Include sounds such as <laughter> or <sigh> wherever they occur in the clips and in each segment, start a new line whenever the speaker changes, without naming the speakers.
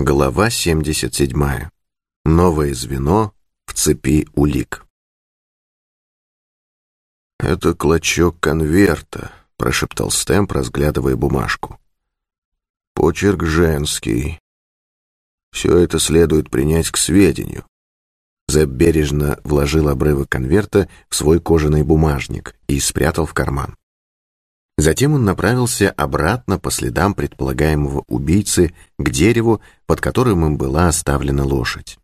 Глава 77. Новое звено в цепи улик. «Это клочок конверта», — прошептал Стэмп, разглядывая бумажку. «Почерк женский. Все это следует принять к сведению». Зэб бережно вложил обрывок конверта в свой кожаный бумажник и спрятал в карман. Затем он направился обратно по следам предполагаемого убийцы к дереву, под которым им была оставлена лошадь.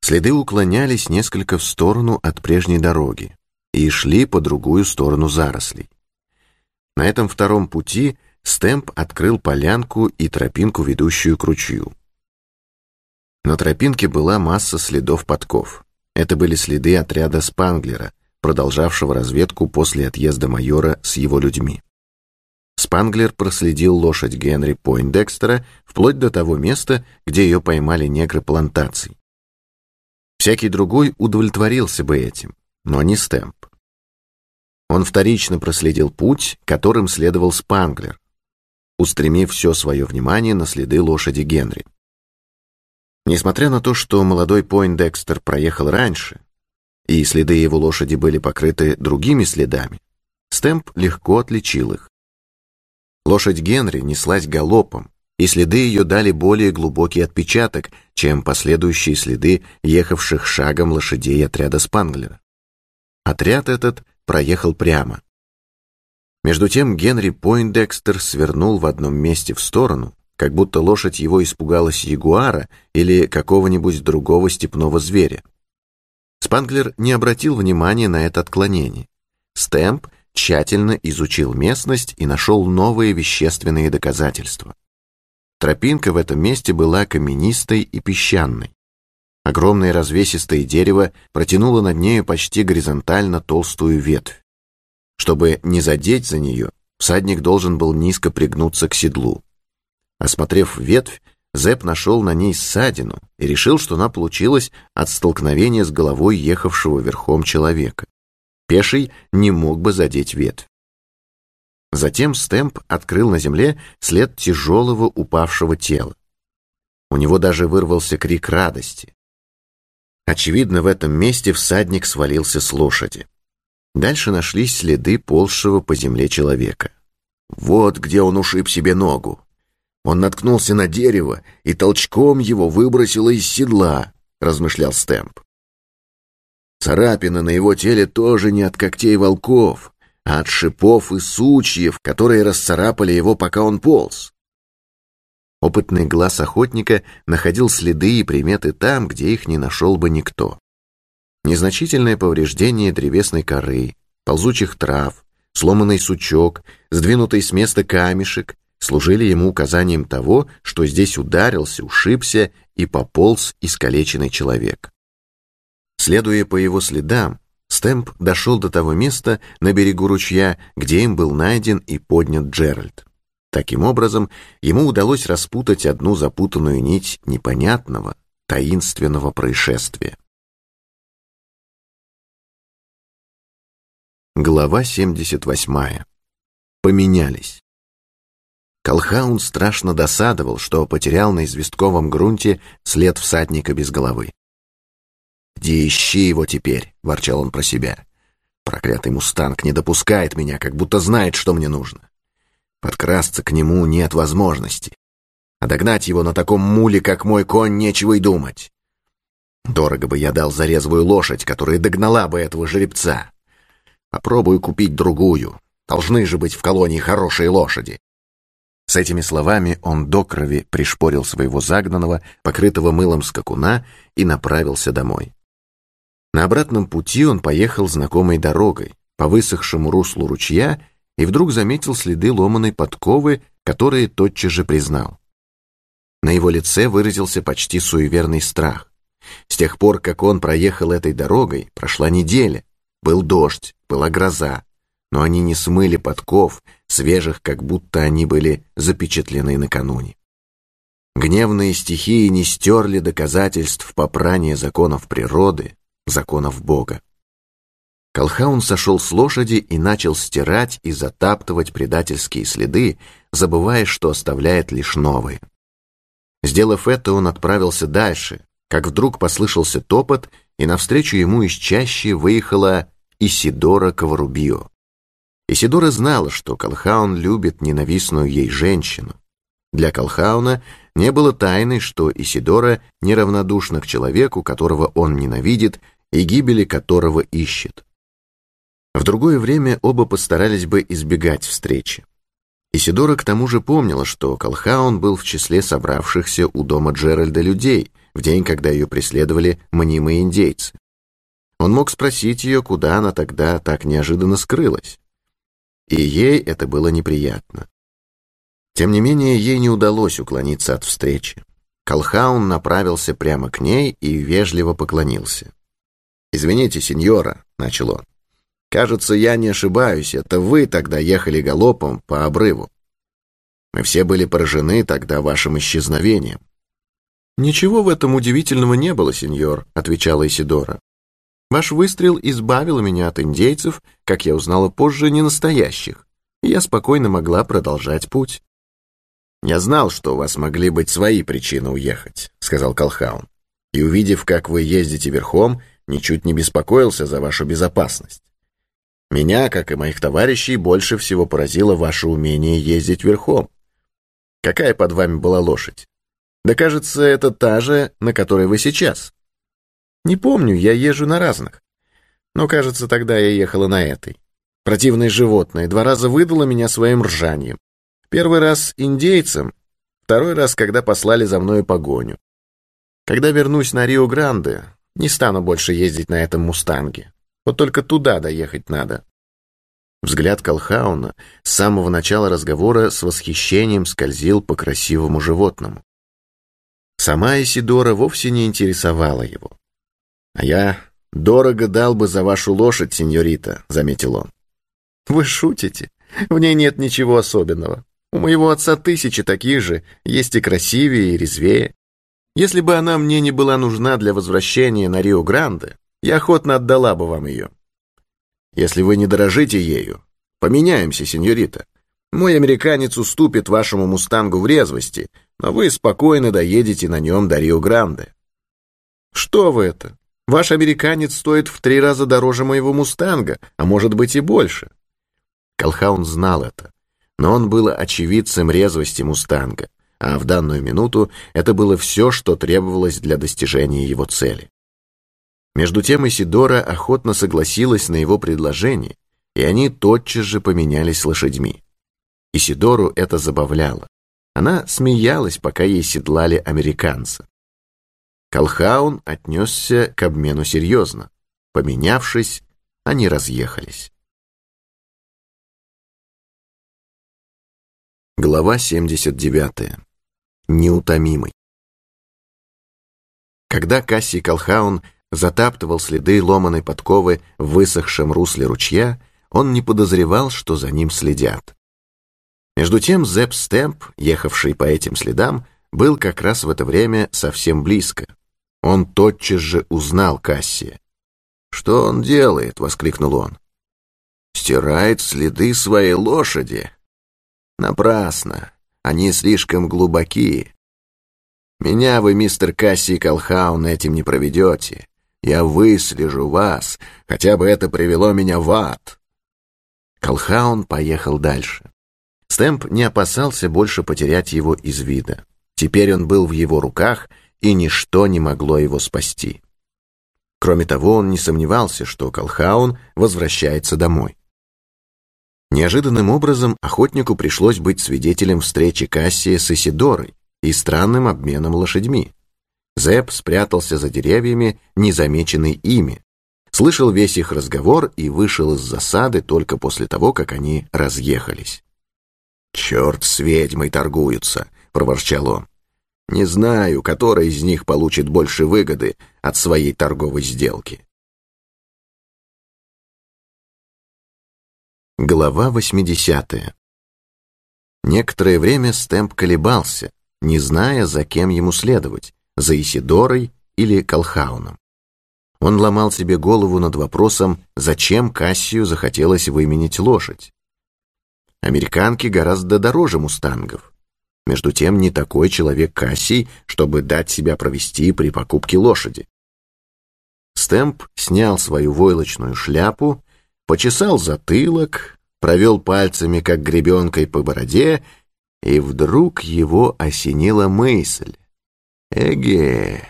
Следы уклонялись несколько в сторону от прежней дороги и шли по другую сторону зарослей. На этом втором пути Стэмп открыл полянку и тропинку, ведущую к ручью. На тропинке была масса следов подков. Это были следы отряда Спанглера, продолжавшего разведку после отъезда майора с его людьми. Спанглер проследил лошадь Генри Пойндекстера вплоть до того места, где ее поймали негры плантаций. Всякий другой удовлетворился бы этим, но не Стэмп. Он вторично проследил путь, которым следовал Спанглер, устремив все свое внимание на следы лошади Генри. Несмотря на то, что молодой Пойндекстер проехал раньше, и следы его лошади были покрыты другими следами, Стэмп легко отличил их. Лошадь Генри неслась галопом, и следы ее дали более глубокий отпечаток, чем последующие следы ехавших шагом лошадей отряда Спанглера. Отряд этот проехал прямо. Между тем Генри Пойндекстер свернул в одном месте в сторону, как будто лошадь его испугалась ягуара или какого-нибудь другого степного зверя. Спанглер не обратил внимания на это отклонение. Стэмп тщательно изучил местность и нашел новые вещественные доказательства. Тропинка в этом месте была каменистой и песчаной. Огромное развесистое дерево протянуло над нею почти горизонтально толстую ветвь. Чтобы не задеть за нее, всадник должен был низко пригнуться к седлу. Осмотрев ветвь, Зэп нашел на ней ссадину и решил, что она получилась от столкновения с головой ехавшего верхом человека. Пеший не мог бы задеть ветвь. Затем Стэмп открыл на земле след тяжелого упавшего тела. У него даже вырвался крик радости. Очевидно, в этом месте всадник свалился с лошади. Дальше нашлись следы ползшего по земле человека. Вот где он ушиб себе ногу. Он наткнулся на дерево и толчком его выбросило из седла, размышлял Стэмп. Царапины на его теле тоже не от когтей волков, а от шипов и сучьев, которые расцарапали его, пока он полз. Опытный глаз охотника находил следы и приметы там, где их не нашел бы никто. Незначительное повреждение древесной коры, ползучих трав, сломанный сучок, сдвинутый с места камешек служили ему указанием того, что здесь ударился, ушибся и пополз искалеченный человек. Следуя по его следам, Стэмп дошел до того места на берегу ручья, где им был найден и поднят Джеральд. Таким образом, ему удалось распутать одну запутанную нить непонятного, таинственного происшествия. Глава 78. Поменялись. Колхаун страшно досадовал, что потерял на известковом грунте след всадника без головы. «Где ищи его теперь?» — ворчал он про себя. «Проклятый мустанг не допускает меня, как будто знает, что мне нужно. Подкрасться к нему нет возможности. А догнать его на таком муле, как мой конь, нечего и думать. Дорого бы я дал за резвую лошадь, которая догнала бы этого жеребца. Попробую купить другую. Должны же быть в колонии хорошие лошади. С этими словами он до крови пришпорил своего загнанного, покрытого мылом скакуна, и направился домой. На обратном пути он поехал знакомой дорогой, по высохшему руслу ручья, и вдруг заметил следы ломаной подковы, которые тотчас же признал. На его лице выразился почти суеверный страх. С тех пор, как он проехал этой дорогой, прошла неделя. Был дождь, была гроза, но они не смыли подков, свежих, как будто они были запечатлены накануне. Гневные стихии не стерли доказательств попрания законов природы, законов Бога. Колхаун сошел с лошади и начал стирать и затаптывать предательские следы, забывая, что оставляет лишь новые. Сделав это, он отправился дальше, как вдруг послышался топот, и навстречу ему из чащи выехала Исидора Коварубио. Исидора знала, что Колхаун любит ненавистную ей женщину. Для Колхауна не было тайны, что Исидора неравнодушна к человеку, которого он ненавидит и гибели которого ищет. В другое время оба постарались бы избегать встречи. Исидора к тому же помнила, что Колхаун был в числе собравшихся у дома Джеральда людей в день, когда ее преследовали мнимые индейцы. Он мог спросить ее, куда она тогда так неожиданно скрылась. И ей это было неприятно. Тем не менее, ей не удалось уклониться от встречи. Колхаун направился прямо к ней и вежливо поклонился. «Извините, сеньора», — начал он. «Кажется, я не ошибаюсь, это вы тогда ехали галопом по обрыву. Мы все были поражены тогда вашим исчезновением». «Ничего в этом удивительного не было, сеньор», — отвечала Исидора. «Ваш выстрел избавил меня от индейцев, как я узнала позже, не настоящих, и я спокойно могла продолжать путь». «Я знал, что у вас могли быть свои причины уехать», — сказал Колхаун. «И увидев, как вы ездите верхом, ничуть не беспокоился за вашу безопасность. Меня, как и моих товарищей, больше всего поразило ваше умение ездить верхом. Какая под вами была лошадь? Да кажется, это та же, на которой вы сейчас. Не помню, я езжу на разных. Но, кажется, тогда я ехала на этой. Противное животное два раза выдало меня своим ржанием. Первый раз индейцам, второй раз, когда послали за мною погоню. Когда вернусь на Рио-Гранде, не стану больше ездить на этом «Мустанге». Вот только туда доехать надо. Взгляд Колхауна с самого начала разговора с восхищением скользил по красивому животному. Сама Исидора вовсе не интересовала его. «А я дорого дал бы за вашу лошадь, сеньорита», — заметил он. «Вы шутите? В ней нет ничего особенного. У моего отца тысячи таких же, есть и красивее, и резвее. Если бы она мне не была нужна для возвращения на Рио-Гранде, я охотно отдала бы вам ее. Если вы не дорожите ею, поменяемся, сеньорита. Мой американец уступит вашему мустангу в резвости, но вы спокойно доедете на нем до Рио-Гранде. Что вы это? Ваш американец стоит в три раза дороже моего мустанга, а может быть и больше. Колхаун знал это, но он был очевидцем резвости мустанга а в данную минуту это было все, что требовалось для достижения его цели. Между тем Исидора охотно согласилась на его предложение, и они тотчас же поменялись лошадьми. Исидору это забавляло. Она смеялась, пока ей седлали американца. Колхаун отнесся к обмену серьезно. Поменявшись, они разъехались. Глава 79 неутомимый. Когда Кассий Колхаун затаптывал следы ломаной подковы в высохшем русле ручья, он не подозревал, что за ним следят. Между тем Зепп Стэмп, ехавший по этим следам, был как раз в это время совсем близко. Он тотчас же узнал Кассия. «Что он делает?» — воскликнул он. «Стирает следы своей лошади?» «Напрасно. Они слишком глубоки. Меня вы, мистер Касси Колхаун, этим не проведете. Я выслежу вас, хотя бы это привело меня в ад. Колхаун поехал дальше. Стэмп не опасался больше потерять его из вида. Теперь он был в его руках, и ничто не могло его спасти. Кроме того, он не сомневался, что Колхаун возвращается домой. Неожиданным образом охотнику пришлось быть свидетелем встречи Кассия с Исидорой и странным обменом лошадьми. Зэп спрятался за деревьями, незамеченный ими, слышал весь их разговор и вышел из засады только после того, как они разъехались. «Черт с ведьмой торгуются!» — проворчал он. «Не знаю, который из них получит больше выгоды от своей торговой сделки». Глава 80. Некоторое время Стэмп колебался, не зная, за кем ему следовать, за Исидорой или Колхауном. Он ломал себе голову над вопросом, зачем Кассию захотелось выменить лошадь. Американки гораздо дороже мустангов. Между тем, не такой человек Кассий, чтобы дать себя провести при покупке лошади. Стэмп снял свою войлочную шляпу, почесал затылок, провел пальцами, как гребенкой по бороде, и вдруг его осенила мысль. «Эге,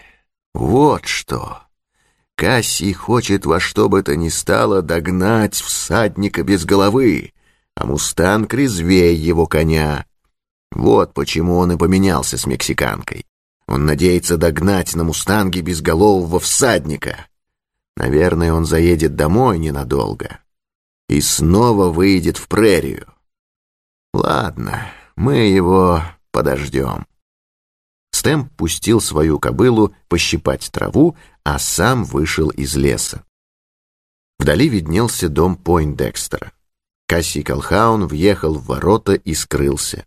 вот что!» Кассий хочет во что бы то ни стало догнать всадника без головы, а мустанг резвее его коня. Вот почему он и поменялся с мексиканкой. Он надеется догнать на мустанге безголового всадника. Наверное, он заедет домой ненадолго и снова выйдет в прерию. Ладно, мы его подождем. Стэмп пустил свою кобылу пощипать траву, а сам вышел из леса. Вдали виднелся дом Пойндекстера. Кассий Колхаун въехал в ворота и скрылся.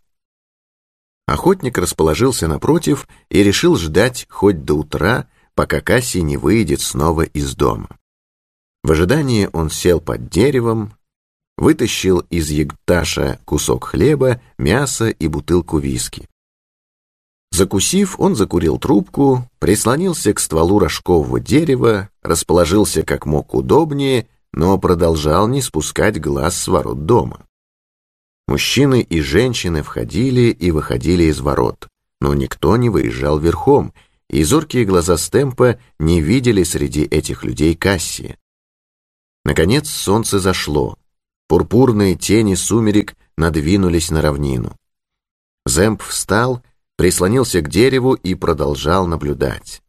Охотник расположился напротив и решил ждать хоть до утра, пока Кассий не выйдет снова из дома. В ожидании он сел под деревом, вытащил из ягташа кусок хлеба, мясо и бутылку виски. Закусив, он закурил трубку, прислонился к стволу рожкового дерева, расположился как мог удобнее, но продолжал не спускать глаз с ворот дома. Мужчины и женщины входили и выходили из ворот, но никто не выезжал верхом, и зоркие глаза Стемпа не видели среди этих людей Кассия. Наконец солнце зашло, пурпурные тени сумерек надвинулись на равнину. Земп встал, прислонился к дереву и продолжал наблюдать.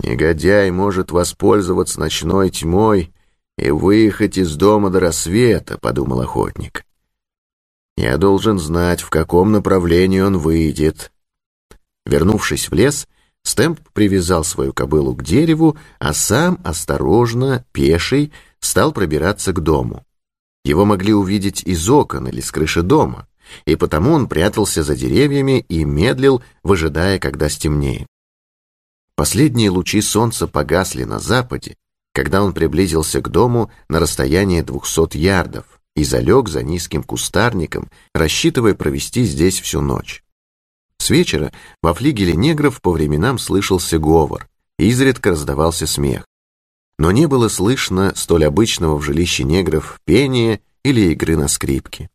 «Негодяй может воспользоваться ночной тьмой и выехать из дома до рассвета», — подумал охотник. Я должен знать, в каком направлении он выйдет. Вернувшись в лес, Стэмп привязал свою кобылу к дереву, а сам осторожно, пеший, стал пробираться к дому. Его могли увидеть из окон или с крыши дома, и потому он прятался за деревьями и медлил, выжидая, когда стемнеет. Последние лучи солнца погасли на западе, когда он приблизился к дому на расстояние двухсот ярдов, и залег за низким кустарником, рассчитывая провести здесь всю ночь. С вечера во флигеле негров по временам слышался говор, изредка раздавался смех. Но не было слышно столь обычного в жилище негров пения или игры на скрипке.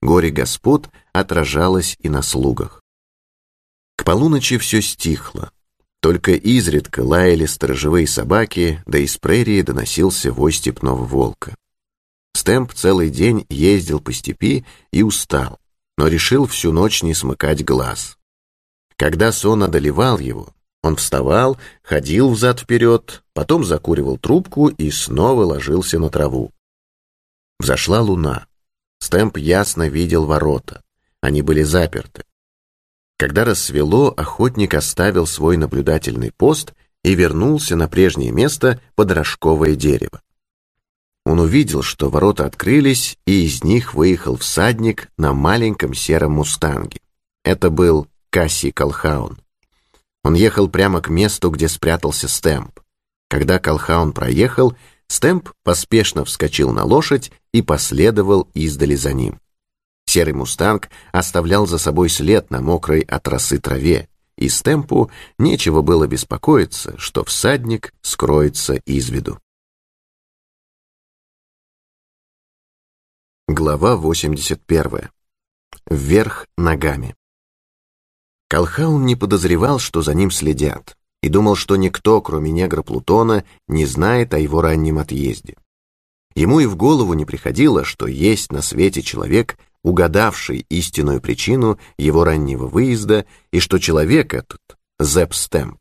Горе господ отражалось и на слугах. К полуночи все стихло. Только изредка лаяли сторожевые собаки, да из прерии доносился вой степного волка. Стэмп целый день ездил по степи и устал, но решил всю ночь не смыкать глаз. Когда сон одолевал его, он вставал, ходил взад-вперед, потом закуривал трубку и снова ложился на траву. Взошла луна. Стэмп ясно видел ворота. Они были заперты. Когда рассвело, охотник оставил свой наблюдательный пост и вернулся на прежнее место под рожковое дерево. Он увидел, что ворота открылись, и из них выехал всадник на маленьком сером мустанге. Это был Касси Колхаун. Он ехал прямо к месту, где спрятался Стэмп. Когда Колхаун проехал, Стэмп поспешно вскочил на лошадь и последовал издали за ним. Серый мустанг оставлял за собой след на мокрой от росы траве, и Стэмпу нечего было беспокоиться, что всадник скроется из виду. Глава 81. Вверх ногами. Колхаун не подозревал, что за ним следят, и думал, что никто, кроме негра Плутона, не знает о его раннем отъезде. Ему и в голову не приходило, что есть на свете человек, угадавший истинную причину его раннего выезда, и что человек этот — Зепп Стэмп.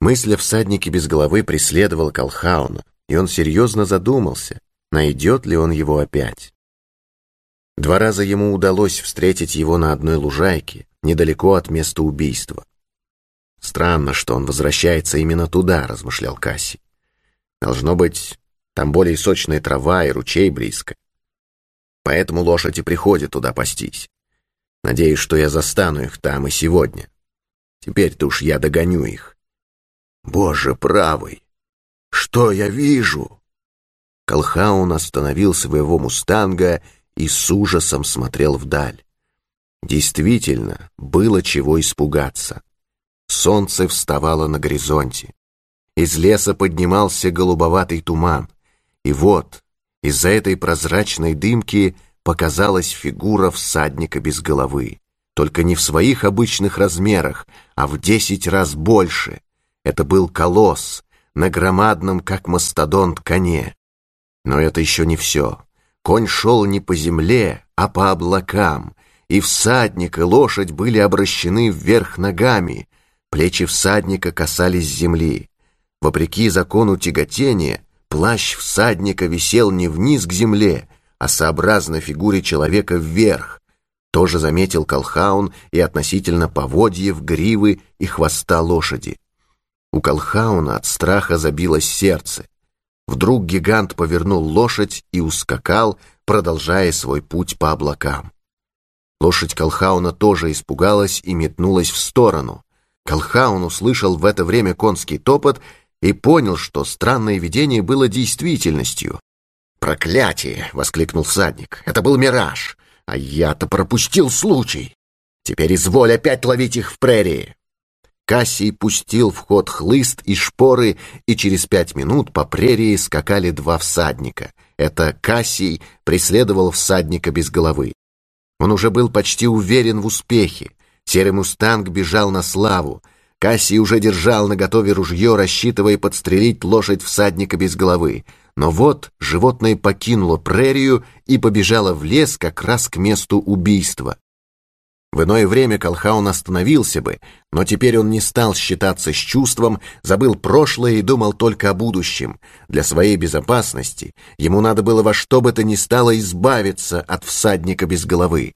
Мысль о всаднике без головы преследовала Колхауна, и он серьезно задумался — найдет ли он его опять. Два раза ему удалось встретить его на одной лужайке, недалеко от места убийства. «Странно, что он возвращается именно туда», — размышлял Касси. «Должно быть, там более сочная трава и ручей близко. Поэтому лошади приходят туда пастись. Надеюсь, что я застану их там и сегодня. Теперь-то уж я догоню их. Боже правый, что я вижу?» Колхаун остановил своего мустанга и с ужасом смотрел вдаль. Действительно, было чего испугаться. Солнце вставало на горизонте. Из леса поднимался голубоватый туман. И вот, из-за этой прозрачной дымки показалась фигура всадника без головы. Только не в своих обычных размерах, а в десять раз больше. Это был колосс на громадном, как мастодонт, коне. Но это еще не все. Конь шел не по земле, а по облакам, и всадник, и лошадь были обращены вверх ногами, плечи всадника касались земли. Вопреки закону тяготения, плащ всадника висел не вниз к земле, а сообразно фигуре человека вверх. Тоже заметил Колхаун и относительно поводьев, гривы и хвоста лошади. У Колхауна от страха забилось сердце. Вдруг гигант повернул лошадь и ускакал, продолжая свой путь по облакам. Лошадь Колхауна тоже испугалась и метнулась в сторону. Колхаун услышал в это время конский топот и понял, что странное видение было действительностью. «Проклятие!» — воскликнул всадник. «Это был мираж, а я-то пропустил случай. Теперь изволь опять ловить их в прерии!» Кассий пустил в ход хлыст и шпоры, и через пять минут по прерии скакали два всадника. Это Кассий преследовал всадника без головы. Он уже был почти уверен в успехе. Серый мустанг бежал на славу. Кассий уже держал наготове ружье, рассчитывая подстрелить лошадь всадника без головы. Но вот животное покинуло прерию и побежало в лес как раз к месту убийства. В иное время Колхаун остановился бы, но теперь он не стал считаться с чувством, забыл прошлое и думал только о будущем. Для своей безопасности ему надо было во что бы то ни стало избавиться от всадника без головы.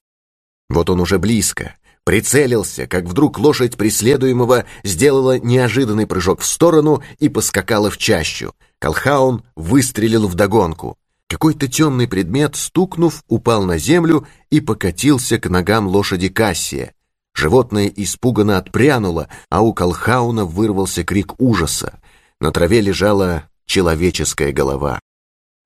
Вот он уже близко, прицелился, как вдруг лошадь преследуемого сделала неожиданный прыжок в сторону и поскакала в чащу. Колхаун выстрелил вдогонку. Какой-то темный предмет, стукнув, упал на землю и покатился к ногам лошади Кассия. Животное испуганно отпрянуло, а у Колхауна вырвался крик ужаса. На траве лежала человеческая голова.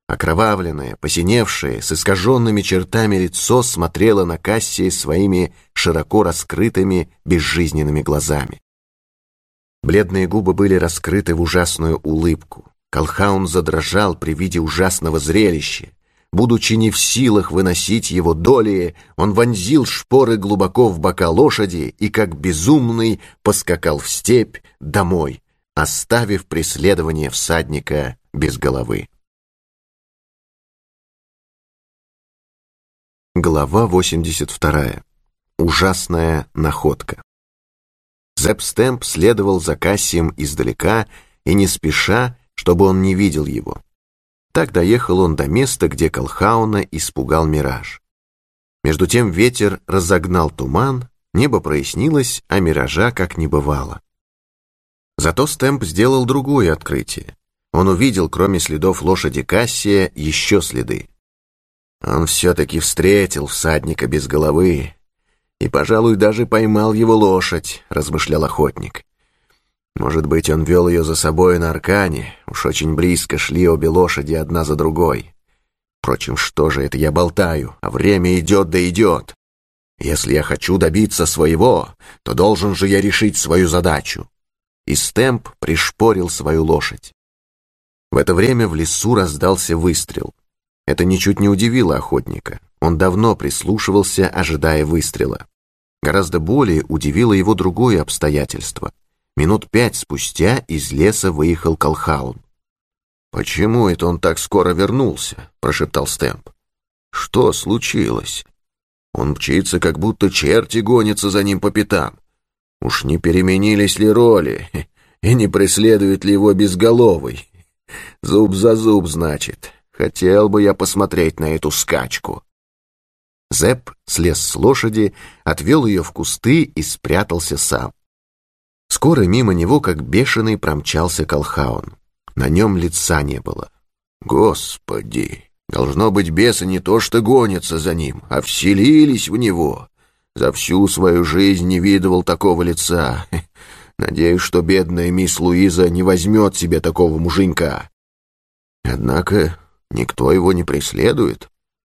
Окровавленное, посиневшее, с искаженными чертами лицо смотрело на Кассия своими широко раскрытыми, безжизненными глазами. Бледные губы были раскрыты в ужасную улыбку. Колхаун задрожал при виде ужасного зрелища. Будучи не в силах выносить его доли, он вонзил шпоры глубоко в бока лошади и, как безумный, поскакал в степь домой, оставив преследование всадника без головы. Глава 82. Ужасная находка. Зепстемп следовал за Кассием издалека и не спеша чтобы он не видел его. Так доехал он до места, где Колхауна испугал мираж. Между тем ветер разогнал туман, небо прояснилось, а миража как не бывало. Зато Стэмп сделал другое открытие. Он увидел, кроме следов лошади Кассия, еще следы. Он все-таки встретил всадника без головы и, пожалуй, даже поймал его лошадь, размышлял охотник. Может быть, он вел ее за собой на аркане, уж очень близко шли обе лошади одна за другой. Впрочем, что же это я болтаю, а время идет да идет. Если я хочу добиться своего, то должен же я решить свою задачу. И Стэмп пришпорил свою лошадь. В это время в лесу раздался выстрел. Это ничуть не удивило охотника. Он давно прислушивался, ожидая выстрела. Гораздо более удивило его другое обстоятельство — Минут пять спустя из леса выехал Колхаун. «Почему это он так скоро вернулся?» — прошептал Стэмп. «Что случилось? Он мчится, как будто черти гонятся за ним по пятам. Уж не переменились ли роли, <laughs> и не преследует ли его безголовый? Зуб за зуб, значит. Хотел бы я посмотреть на эту скачку». Зэп слез с лошади, отвел ее в кусты и спрятался сам. Скоро мимо него, как бешеный, промчался Колхаун. На нем лица не было. Господи! Должно быть, бесы не то что гонятся за ним, а вселились в него. За всю свою жизнь не видывал такого лица. <laughs> Надеюсь, что бедная мисс Луиза не возьмет себе такого муженька. Однако никто его не преследует.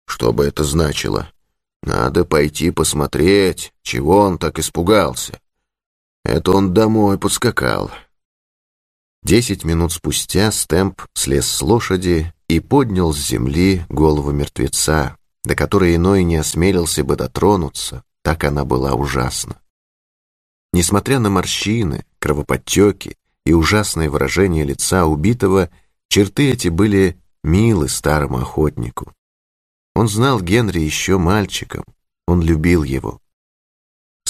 Что бы это значило? Надо пойти посмотреть, чего он так испугался. Это он домой подскакал. Десять минут спустя Стэмп слез с лошади и поднял с земли голову мертвеца, до которой иной не осмелился бы дотронуться, так она была ужасна. Несмотря на морщины, кровоподтеки и ужасное выражение лица убитого, черты эти были милы старому охотнику. Он знал Генри еще мальчиком, он любил его.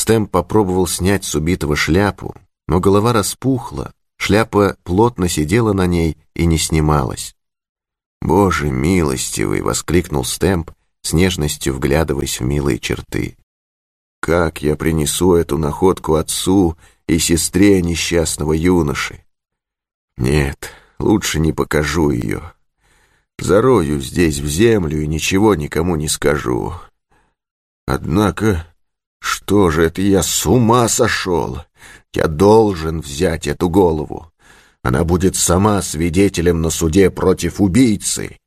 Стэмп попробовал снять с убитого шляпу, но голова распухла, шляпа плотно сидела на ней и не снималась. «Боже милостивый!» — воскликнул Стэмп, с нежностью вглядываясь в милые черты. «Как я принесу эту находку отцу и сестре несчастного юноши? Нет, лучше не покажу ее. Зарою здесь в землю и ничего никому не скажу. Однако, что же это я с ума сошел? Я должен взять эту голову. Она будет сама свидетелем на суде против убийцы.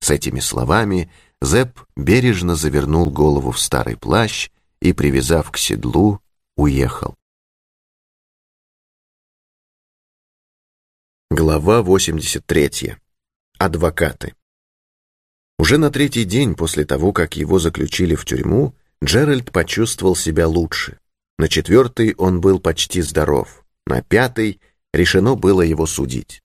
С этими словами Зэп бережно завернул голову в старый плащ и, привязав к седлу, уехал. Глава 83. Адвокаты. Уже на третий день после того, как его заключили в тюрьму, Джеральд почувствовал себя лучше. На четвертый он был почти здоров. На пятый решено было его судить.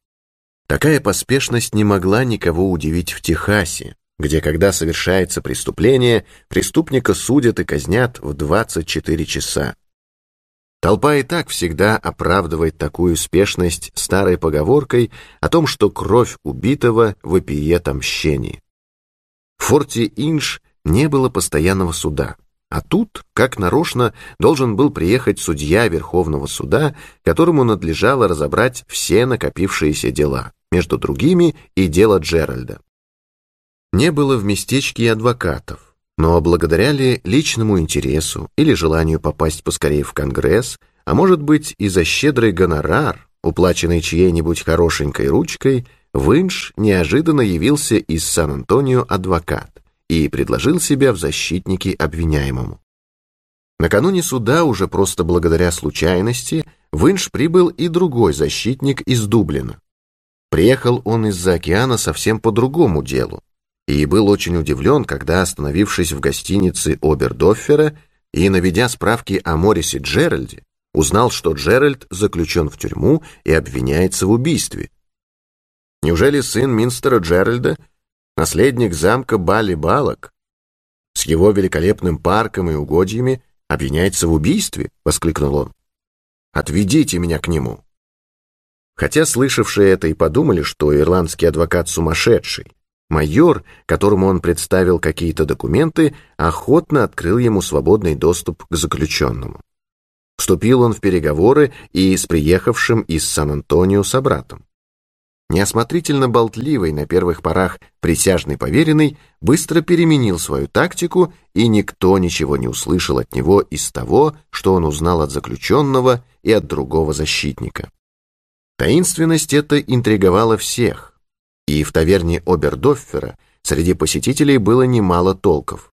Такая поспешность не могла никого удивить в Техасе, где, когда совершается преступление, преступника судят и казнят в 24 часа. Толпа и так всегда оправдывает такую спешность старой поговоркой о том, что кровь убитого вопиет о мщении. В форте Инш не было постоянного суда. А тут, как нарочно, должен был приехать судья Верховного суда, которому надлежало разобрать все накопившиеся дела, между другими и дело Джеральда. Не было в местечке и адвокатов, но благодаря ли личному интересу или желанию попасть поскорее в Конгресс, а может быть и за щедрый гонорар, уплаченный чьей-нибудь хорошенькой ручкой, Винш неожиданно явился из Сан-Антонио адвокат и предложил себя в защитники обвиняемому. Накануне суда, уже просто благодаря случайности, в Инш прибыл и другой защитник из Дублина. Приехал он из-за океана совсем по другому делу, и был очень удивлен, когда, остановившись в гостинице Обердоффера и наведя справки о Морисе Джеральде, узнал, что Джеральд заключен в тюрьму и обвиняется в убийстве. Неужели сын Минстера Джеральда наследник замка Бали-Балок, с его великолепным парком и угодьями обвиняется в убийстве?» — воскликнул он. «Отведите меня к нему». Хотя слышавшие это и подумали, что ирландский адвокат сумасшедший, майор, которому он представил какие-то документы, охотно открыл ему свободный доступ к заключенному. Вступил он в переговоры и с приехавшим из Сан-Антонио собратом. Неосмотрительно болтливый на первых порах присяжный поверенный быстро переменил свою тактику, и никто ничего не услышал от него из того, что он узнал от заключенного и от другого защитника. Таинственность эта интриговала всех, и в таверне Обердоффера среди посетителей было немало толков.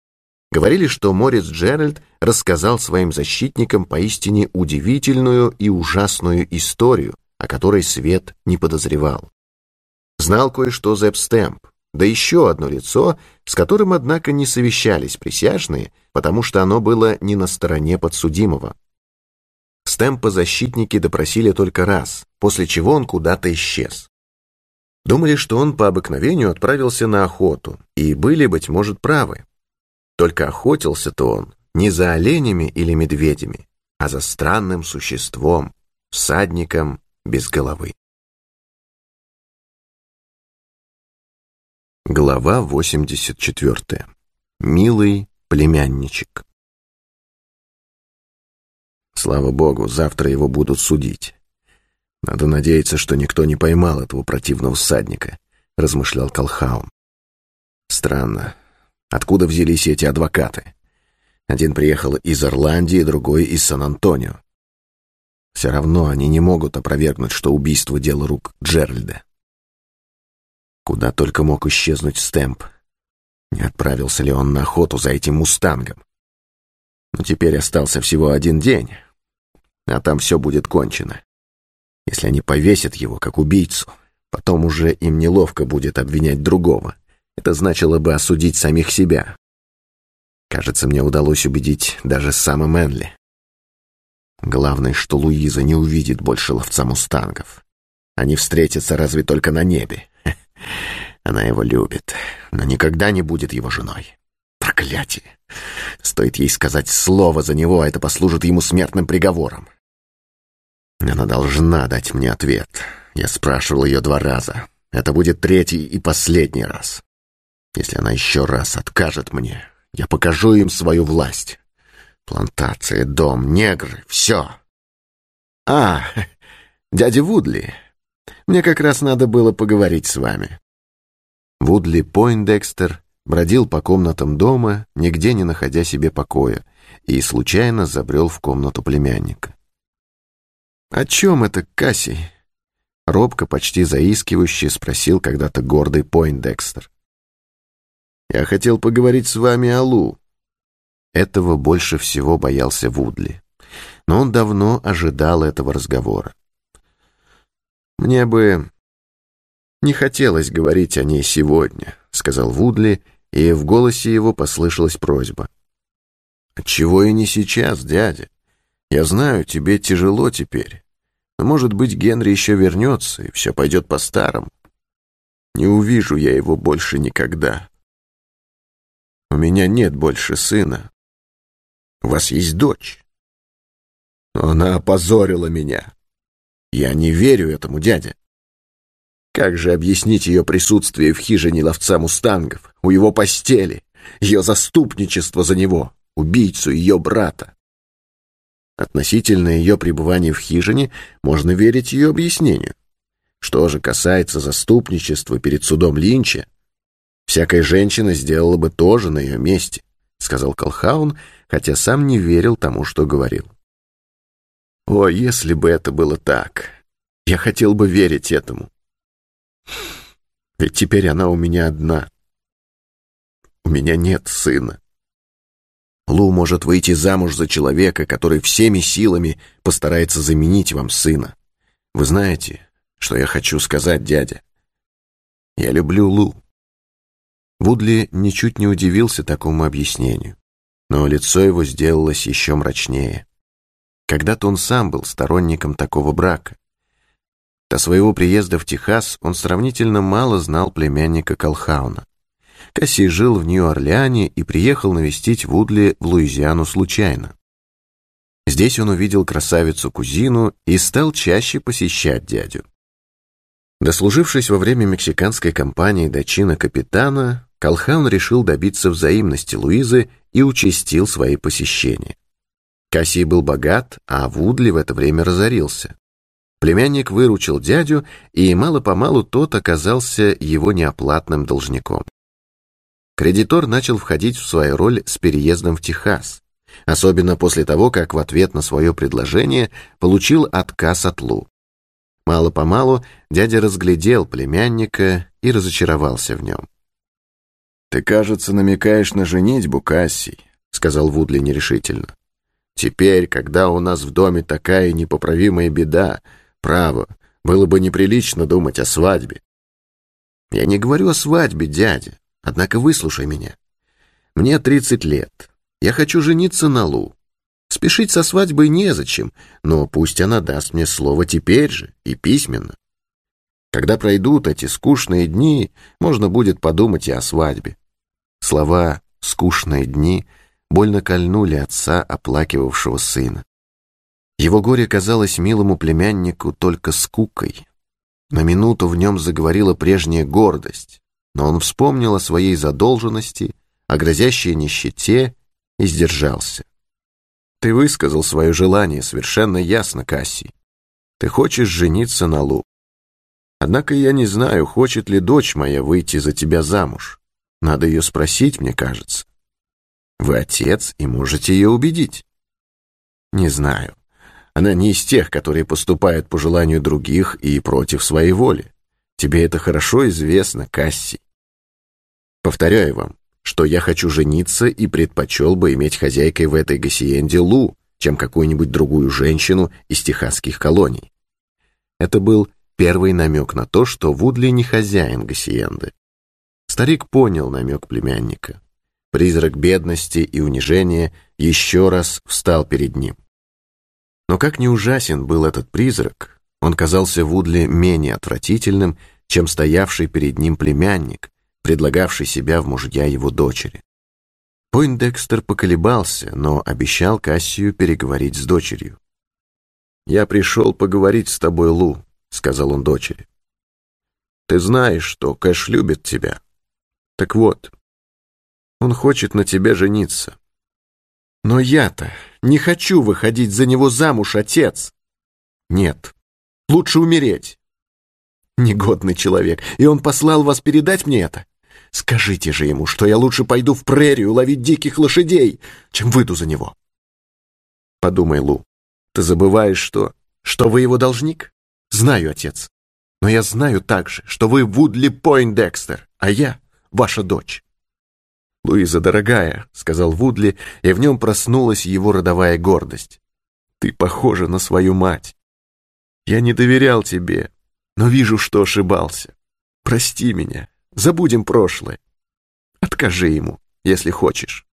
Говорили, что Морис Джеральд рассказал своим защитникам поистине удивительную и ужасную историю, о которой свет не подозревал. Знал кое-что Зепп Стэмп, да еще одно лицо, с которым, однако, не совещались присяжные, потому что оно было не на стороне подсудимого. Стэмпа защитники допросили только раз, после чего он куда-то исчез. Думали, что он по обыкновению отправился на охоту, и были, быть может, правы. Только охотился-то он не за оленями или медведями, а за странным существом, всадником без головы. Глава 84. Милый племянничек. Слава богу, завтра его будут судить. Надо надеяться, что никто не поймал этого противного всадника, размышлял Колхаум. Странно. Откуда взялись эти адвокаты? Один приехал из Ирландии, другой из Сан-Антонио. Все равно они не могут опровергнуть, что убийство — дело рук Джеральда. Куда только мог исчезнуть Стэмп. Не отправился ли он на охоту за этим мустангом? Но теперь остался всего один день, а там все будет кончено. Если они повесят его как убийцу, потом уже им неловко будет обвинять другого. Это значило бы осудить самих себя. Кажется, мне удалось убедить даже Сама Мэнли. Главное, что Луиза не увидит больше ловца мустангов. Они встретятся разве только на небе. Она его любит, но никогда не будет его женой. Проклятие! Стоит ей сказать слово за него, а это послужит ему смертным приговором. Она должна дать мне ответ. Я спрашивал ее два раза. Это будет третий и последний раз. Если она еще раз откажет мне, я покажу им свою власть. Плантация, дом, негры — все. А, <laughs> дядя Вудли, мне как раз надо было поговорить с вами. Вудли Пойндекстер бродил по комнатам дома, нигде не находя себе покоя, и случайно забрел в комнату племянника. «О чем это, Кассий?» Робко, почти заискивающе спросил когда-то гордый Пойндекстер. «Я хотел поговорить с вами о Лу». Этого больше всего боялся Вудли, но он давно ожидал этого разговора. «Мне бы не хотелось говорить о ней сегодня», — сказал Вудли, и в голосе его послышалась просьба. «Отчего и не сейчас, дядя? Я знаю, тебе тяжело теперь. Но, может быть, Генри еще вернется, и все пойдет по-старому. Не увижу я его больше никогда. У меня нет больше сына. У вас есть дочь. Но она опозорила меня. Я не верю этому, дядя. Как же объяснить ее присутствие в хижине ловца мустангов, у его постели, ее заступничество за него, убийцу ее брата? Относительно ее пребывания в хижине можно верить ее объяснению. Что же касается заступничества перед судом Линча, всякая женщина сделала бы тоже на ее месте, сказал Колхаун, хотя сам не верил тому, что говорил. О, если бы это было так! Я хотел бы верить этому. Ведь теперь она у меня одна. У меня нет сына. Лу может выйти замуж за человека, который всеми силами постарается заменить вам сына. Вы знаете, что я хочу сказать, дядя? Я люблю Лу. Вудли ничуть не удивился такому объяснению, но лицо его сделалось еще мрачнее. Когда-то он сам был сторонником такого брака. До своего приезда в Техас он сравнительно мало знал племянника Колхауна. Касси жил в Нью-Орлеане и приехал навестить Вудли в Луизиану случайно. Здесь он увидел красавицу-кузину и стал чаще посещать дядю. Дослужившись во время мексиканской кампании до чина капитана, Колхаун решил добиться взаимности Луизы и участил свои посещения. Кассий был богат, а Вудли в это время разорился. Племянник выручил дядю, и мало-помалу тот оказался его неоплатным должником. Кредитор начал входить в свою роль с переездом в Техас, особенно после того, как в ответ на свое предложение получил отказ от Лу. Мало-помалу дядя разглядел племянника и разочаровался в нем. «Ты, кажется, намекаешь на женитьбу, Кассий», — сказал Вудли нерешительно. «Теперь, когда у нас в доме такая непоправимая беда, право, было бы неприлично думать о свадьбе». «Я не говорю о свадьбе, дядя. Однако выслушай меня. Мне 30 лет. Я хочу жениться на Лу. Спешить со свадьбой незачем, но пусть она даст мне слово теперь же и письменно. Когда пройдут эти скучные дни, можно будет подумать и о свадьбе. Слова «скучные дни» больно кольнули отца, оплакивавшего сына. Его горе казалось милому племяннику только скукой. На минуту в нем заговорила прежняя гордость, но он вспомнил о своей задолженности, о грозящей нищете и сдержался. Ты высказал свое желание совершенно ясно, Кассий. Ты хочешь жениться на Лу. Однако я не знаю, хочет ли дочь моя выйти за тебя замуж. Надо ее спросить, мне кажется. Вы отец и можете ее убедить. Не знаю. Она не из тех, которые поступают по желанию других и против своей воли. Тебе это хорошо известно, Кассий. Повторяю вам, что я хочу жениться и предпочел бы иметь хозяйкой в этой гасиенде Лу, чем какую-нибудь другую женщину из техасских колоний. Это был первый намек на то, что Вудли не хозяин гасиенды. Старик понял намек племянника. Призрак бедности и унижения еще раз встал перед ним. Но как ни ужасен был этот призрак, он казался Вудли менее отвратительным, чем стоявший перед ним племянник, предлагавший себя в мужья его дочери. Пойндекстер поколебался, но обещал Кассию переговорить с дочерью. «Я пришел поговорить с тобой, Лу», — сказал он дочери. «Ты знаешь, что Кэш любит тебя. Так вот, он хочет на тебе жениться. Но я-то не хочу выходить за него замуж, отец. Нет, лучше умереть. Негодный человек, и он послал вас передать мне это? Скажите же ему, что я лучше пойду в прерию ловить диких лошадей, чем выйду за него. Подумай, Лу, ты забываешь, что... Что вы его должник? Знаю, отец. Но я знаю также, что вы Вудли Пойндекстер, а я ваша дочь. «Луиза, дорогая», — сказал Вудли, и в нем проснулась его родовая гордость. «Ты похожа на свою мать. Я не доверял тебе, но вижу, что ошибался. Прости меня, забудем прошлое. Откажи ему, если хочешь».